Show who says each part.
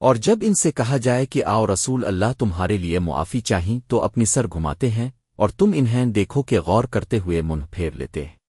Speaker 1: اور جب ان سے کہا جائے کہ آؤ رسول اللہ تمہارے لیے معافی چاہیں تو اپنی سر گھماتے ہیں اور تم انہیں دیکھو کہ غور کرتے ہوئے منہ پھیر لیتے ہیں۔